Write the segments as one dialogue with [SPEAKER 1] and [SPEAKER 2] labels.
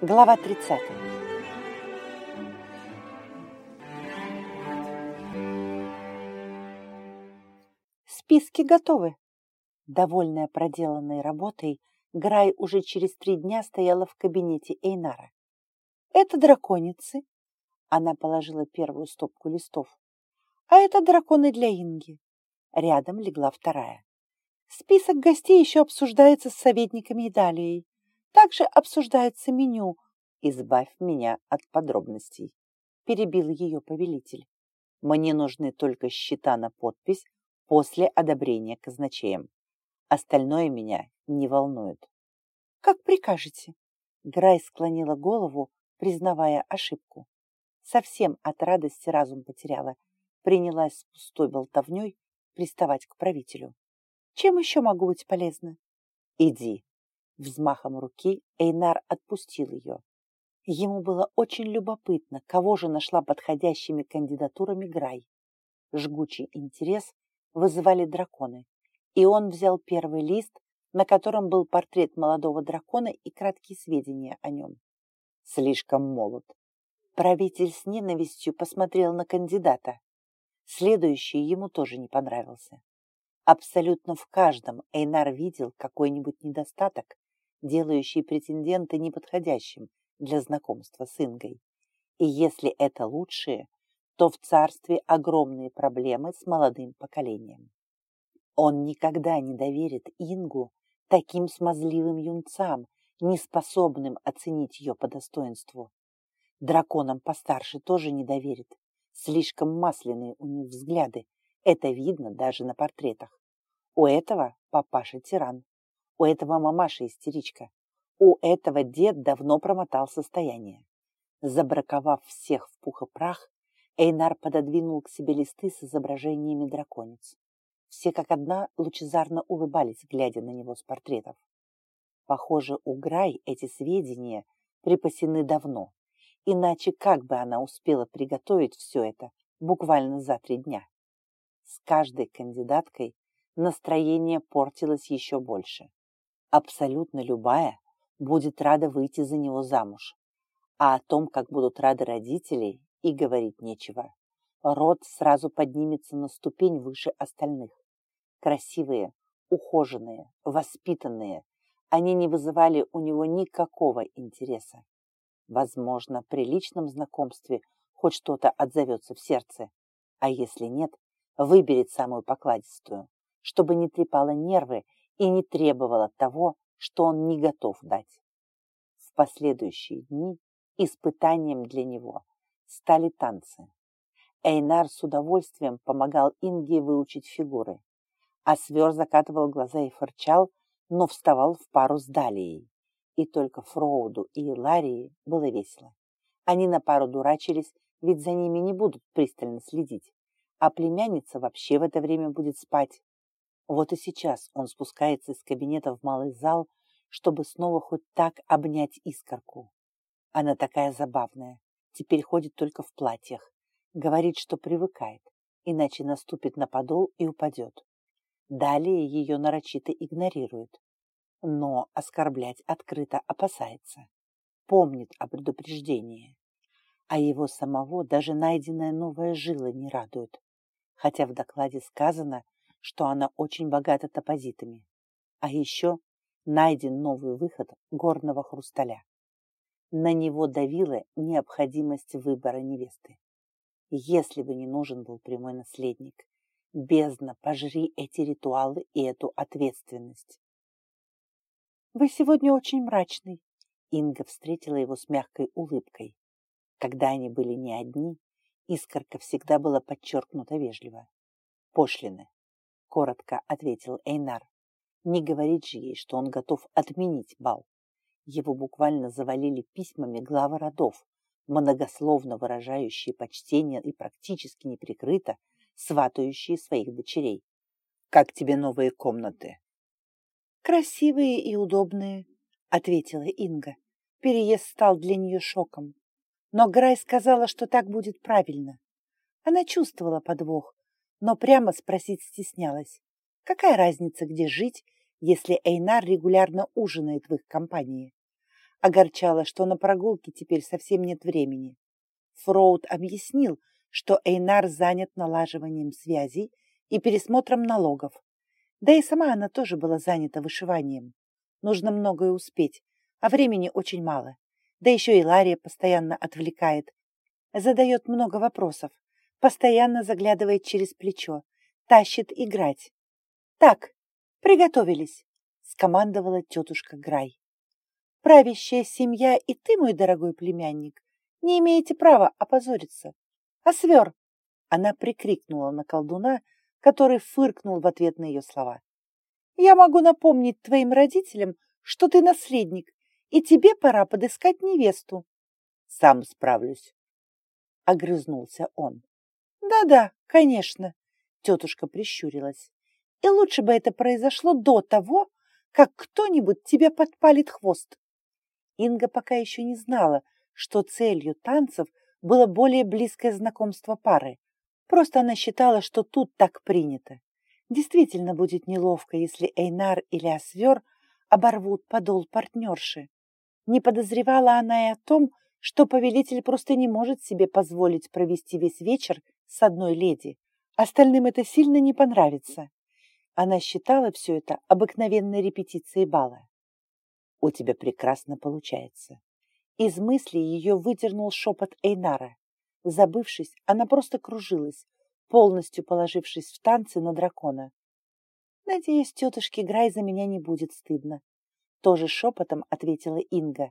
[SPEAKER 1] Глава 30. Списки готовы. Довольная проделанной работой, Грай уже через три дня стояла в кабинете Эйнара. Это драконицы. Она положила первую стопку листов. А это драконы для Инги. Рядом легла вторая. Список гостей еще обсуждается с советниками и Далией. Также обсуждается меню. Избавь меня от подробностей. Перебил ее повелитель. Мне нужны только счета на подпись после одобрения казначеем. Остальное меня не волнует. Как прикажете. Грай склонила голову, признавая ошибку. Совсем от радости разум потеряла. Принялась с пустой болтовней приставать к правителю. Чем еще могу быть полезна? Иди, Взмахом руки Эйнар отпустил ее. Ему было очень любопытно, кого же нашла подходящими кандидатурами Грай. Жгучий интерес вызывали драконы, и он взял первый лист, на котором был портрет молодого дракона и краткие сведения о нем. Слишком молод. Правитель с ненавистью посмотрел на кандидата. Следующий ему тоже не понравился. Абсолютно в каждом Эйнар видел какой-нибудь недостаток, делающий претендента неподходящим для знакомства с Ингой. И если это лучшие, то в царстве огромные проблемы с молодым поколением. Он никогда не доверит Ингу таким смазливым юнцам, неспособным оценить ее по достоинству. Драконам постарше тоже не доверит. Слишком масляные у них взгляды. Это видно даже на портретах. У этого папаша тиран. У этого мамаша истеричка. У этого дед давно промотал состояние. Забраковав всех в пух и прах, Эйнар пододвинул к себе листы с изображениями драконец. Все как одна лучезарно улыбались, глядя на него с портретов. Похоже, у Грай эти сведения припасены давно, иначе как бы она успела приготовить все это буквально за три дня? С каждой кандидаткой настроение портилось еще больше абсолютно любая, будет рада выйти за него замуж. А о том, как будут рады родители, и говорить нечего. Род сразу поднимется на ступень выше остальных. Красивые, ухоженные, воспитанные, они не вызывали у него никакого интереса. Возможно, при личном знакомстве хоть что-то отзовется в сердце, а если нет, выберет самую покладистую, чтобы не трепало нервы и не требовала того, что он не готов дать. В последующие дни испытанием для него стали танцы. Эйнар с удовольствием помогал Инге выучить фигуры, а Свер закатывал глаза и фырчал, но вставал в пару с Далией. И только Фроуду и Ларии было весело. Они на пару дурачились, ведь за ними не будут пристально следить, а племянница вообще в это время будет спать. Вот и сейчас он спускается из кабинета в малый зал, чтобы снова хоть так обнять искорку. Она такая забавная, теперь ходит только в платьях. Говорит, что привыкает, иначе наступит на подол и упадет. Далее ее нарочито игнорирует, но оскорблять открыто опасается. Помнит о предупреждении. А его самого даже найденная новая жила не радует. Хотя в докладе сказано, что она очень богата топозитами. А еще найден новый выход горного хрусталя. На него давила необходимость выбора невесты. Если бы не нужен был прямой наследник, бездна, пожри эти ритуалы и эту ответственность. «Вы сегодня очень мрачный», — Инга встретила его с мягкой улыбкой. Когда они были не одни, искорка всегда была подчеркнута вежливо. Пошлины, — коротко ответил Эйнар. Не говорит же ей, что он готов отменить бал. Его буквально завалили письмами главы родов, многословно выражающие почтение и практически неприкрыто сватающие своих дочерей. «Как тебе новые комнаты?» «Красивые и удобные», — ответила Инга. Переезд стал для нее шоком. Но Грай сказала, что так будет правильно. Она чувствовала подвох, но прямо спросить стеснялась. Какая разница, где жить, если Эйнар регулярно ужинает в их компании? Огорчало, что на прогулке теперь совсем нет времени. Фроуд объяснил, что Эйнар занят налаживанием связей и пересмотром налогов. Да и сама она тоже была занята вышиванием. Нужно многое успеть, а времени очень мало. Да еще и Лария постоянно отвлекает. Задает много вопросов, постоянно заглядывает через плечо, тащит играть. «Так, приготовились», — скомандовала тетушка Грай. «Правящая семья и ты, мой дорогой племянник, не имеете права опозориться. А свер!» Она прикрикнула на колдуна, который фыркнул в ответ на ее слова. «Я могу напомнить твоим родителям, что ты наследник, и тебе пора подыскать невесту». «Сам справлюсь», — огрызнулся он. «Да-да, конечно», — тетушка прищурилась. «И лучше бы это произошло до того, как кто-нибудь тебе подпалит хвост». Инга пока еще не знала, что целью танцев было более близкое знакомство пары. Просто она считала, что тут так принято. Действительно будет неловко, если Эйнар или Освер оборвут подол партнерши. Не подозревала она и о том, что повелитель просто не может себе позволить провести весь вечер с одной леди. Остальным это сильно не понравится. Она считала все это обыкновенной репетицией бала. «У тебя прекрасно получается». Из мысли ее выдернул шепот Эйнара. Забывшись, она просто кружилась, полностью положившись в танцы на дракона. «Надеюсь, тетушке Грай за меня не будет стыдно», — тоже шепотом ответила Инга.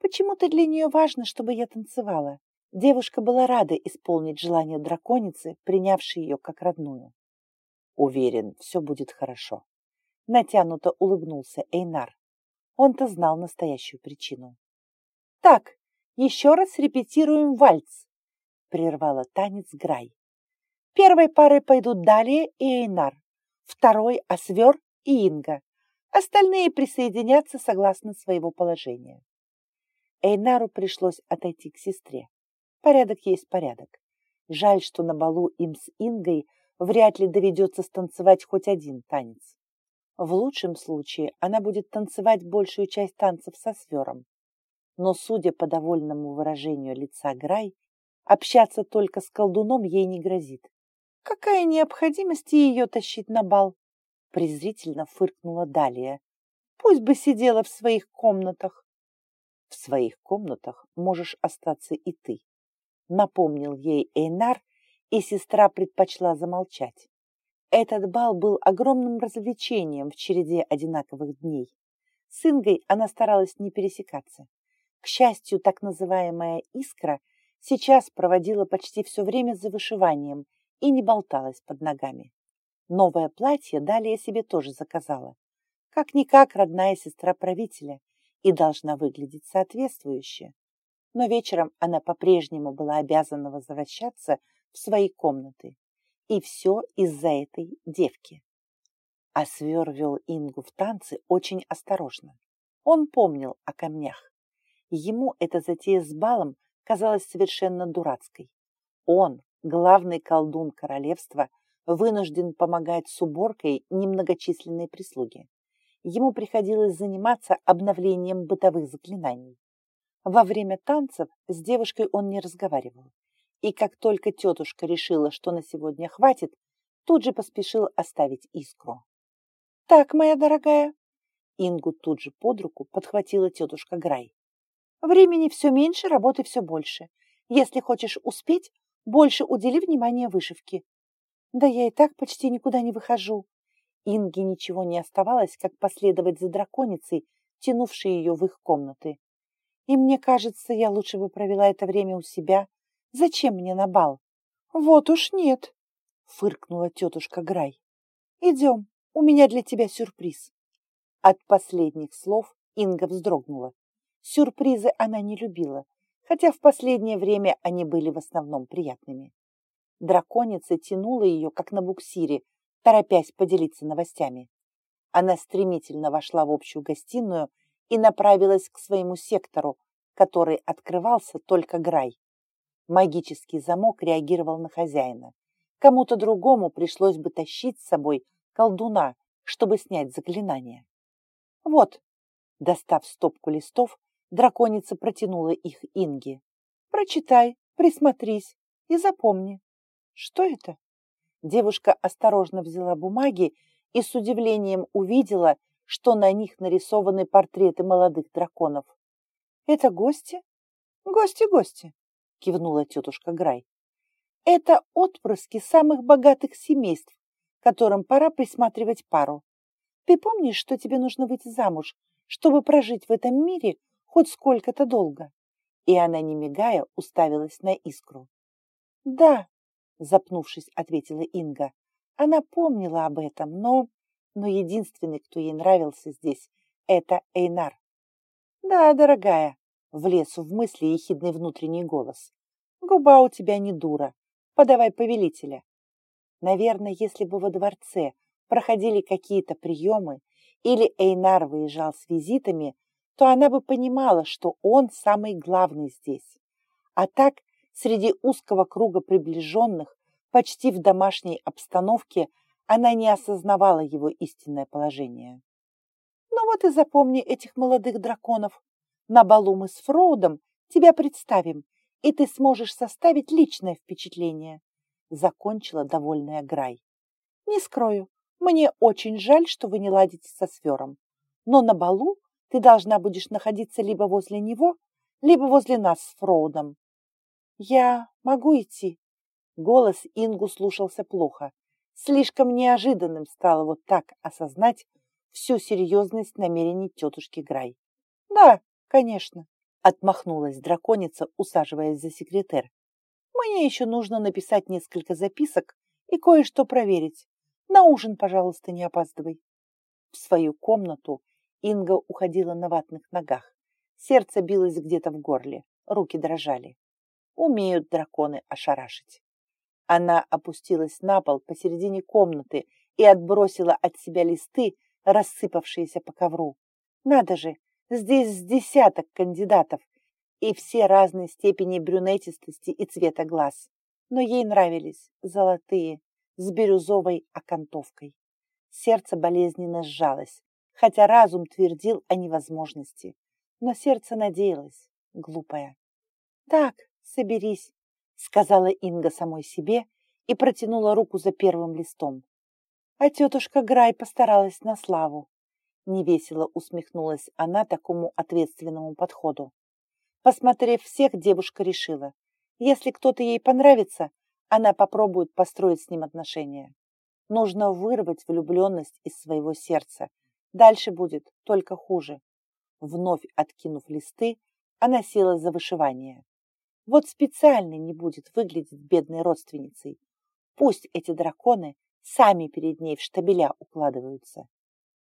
[SPEAKER 1] «Почему-то для нее важно, чтобы я танцевала». Девушка была рада исполнить желание драконицы, принявшей ее как родную. «Уверен, все будет хорошо», — натянуто улыбнулся Эйнар. Он-то знал настоящую причину. «Так, еще раз репетируем вальс», прервала танец Грай. Первой парой пойдут Далия и Эйнар, второй — Освер и Инга. Остальные присоединятся согласно своего положения. Эйнару пришлось отойти к сестре. Порядок есть порядок. Жаль, что на балу им с Ингой вряд ли доведется станцевать хоть один танец. В лучшем случае она будет танцевать большую часть танцев со свером. Но, судя по довольному выражению лица Грай, Общаться только с колдуном ей не грозит. Какая необходимость ее тащить на бал? Презрительно фыркнула Далия. Пусть бы сидела в своих комнатах. В своих комнатах можешь остаться и ты. Напомнил ей Эйнар, и сестра предпочла замолчать. Этот бал был огромным развлечением в череде одинаковых дней. С Ингой она старалась не пересекаться. К счастью, так называемая «искра» сейчас проводила почти все время за вышиванием и не болталась под ногами. Новое платье Далия себе тоже заказала. Как-никак родная сестра правителя и должна выглядеть соответствующе. Но вечером она по-прежнему была обязана возвращаться в свои комнаты. И все из-за этой девки. А свер вел Ингу в танцы очень осторожно. Он помнил о камнях. Ему эта затея с балом казалась совершенно дурацкой. Он, главный колдун королевства, вынужден помогать с уборкой немногочисленной прислуги. Ему приходилось заниматься обновлением бытовых заклинаний. Во время танцев с девушкой он не разговаривал. И как только тетушка решила, что на сегодня хватит, тут же поспешил оставить искру. «Так, моя дорогая!» Ингу тут же под руку подхватила тетушка Грай. Времени все меньше, работы все больше. Если хочешь успеть, больше удели внимания вышивке. Да я и так почти никуда не выхожу. Инге ничего не оставалось, как последовать за драконицей, тянувшей ее в их комнаты. И мне кажется, я лучше бы провела это время у себя. Зачем мне на бал? Вот уж нет, фыркнула тетушка Грай. Идем, у меня для тебя сюрприз. От последних слов Инга вздрогнула. Сюрпризы она не любила, хотя в последнее время они были в основном приятными. Драконица тянула ее, как на буксире, торопясь поделиться новостями. Она стремительно вошла в общую гостиную и направилась к своему сектору, который открывался только Грай. Магический замок реагировал на хозяина. Кому-то другому пришлось бы тащить с собой колдуна, чтобы снять заклинание. Вот, достав стопку листов, Драконица протянула их Инге. Прочитай, присмотрись и запомни. Что это? Девушка осторожно взяла бумаги и с удивлением увидела, что на них нарисованы портреты молодых драконов. «Это гости?» «Гости, гости», — кивнула тетушка Грай. «Это отпрыски самых богатых семейств, которым пора присматривать пару. Ты помнишь, что тебе нужно выйти замуж, чтобы прожить в этом мире хоть сколько-то долго?» И она, не мигая, уставилась на искру. «Да», — запнувшись, ответила Инга. Она помнила об этом, но... Но единственный, кто ей нравился здесь, это Эйнар. «Да, дорогая», — влез в мысли ехидный внутренний голос. «Губа у тебя не дура. Подавай повелителя». Наверное, если бы во дворце проходили какие-то приемы или Эйнар выезжал с визитами, то она бы понимала, что он самый главный здесь. А так, среди узкого круга приближенных, почти в домашней обстановке, она не осознавала его истинное положение. Ну вот и запомни этих молодых драконов. На балу мы с Фроудом тебя представим, и ты сможешь составить личное впечатление. Закончила довольная Грай. Не скрою, мне очень жаль, что вы не ладите со свером. Но на балу ты должна будешь находиться либо возле него, либо возле нас с Фроудом. Я могу идти? Голос Ингу слушался плохо. Слишком неожиданным стало вот так осознать всю серьезность намерений тетушки Грай. Да, конечно, отмахнулась драконица, усаживаясь за секретарь. Мне еще нужно написать несколько записок и кое-что проверить. На ужин, пожалуйста, не опаздывай. В свою комнату Инга уходила на ватных ногах. Сердце билось где-то в горле, руки дрожали. Умеют драконы ошарашить. Она опустилась на пол посередине комнаты и отбросила от себя листы, рассыпавшиеся по ковру. Надо же, здесь с десяток кандидатов, и все разной степени брюнетистости и цвета глаз. Но ей нравились золотые, с бирюзовой окантовкой. Сердце болезненно сжалось хотя разум твердил о невозможности. Но сердце надеялось, глупое. «Так, соберись», — сказала Инга самой себе и протянула руку за первым листом. А тетушка Грай постаралась на славу. Невесело усмехнулась она такому ответственному подходу. Посмотрев всех, девушка решила, если кто-то ей понравится, она попробует построить с ним отношения. Нужно вырвать влюбленность из своего сердца Дальше будет только хуже. Вновь откинув листы, она села за вышивание. Вот специально не будет выглядеть бедной родственницей. Пусть эти драконы сами перед ней в штабеля укладываются.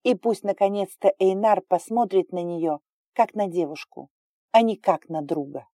[SPEAKER 1] И пусть, наконец-то, Эйнар посмотрит на нее, как на девушку, а не как на друга.